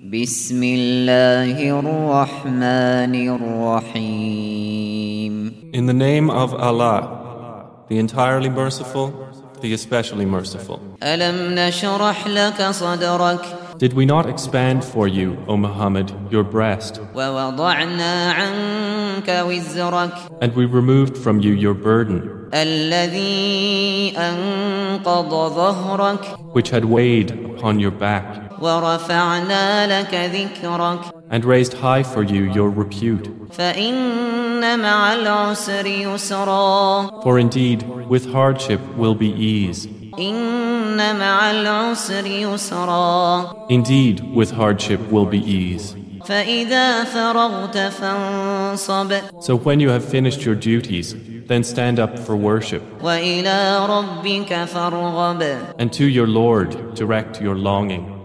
بسم الله الرحمن الرحيم In the name of Allah, the entirely merciful, the especially merciful. ألم نشرح لك صدرك Did we not expand for you, O Muhammad, your breast, ووضعنا عنك وزرك and we removed from you your burden, الذي أنقض ظهرك which had weighed upon your back, ورفعنا لك ذكرك And raised high for you your repute. For indeed, with hardship will be ease. Indeed, with hardship will be ease. So when you have finished your duties, then stand up for worship. And to your Lord direct your longing.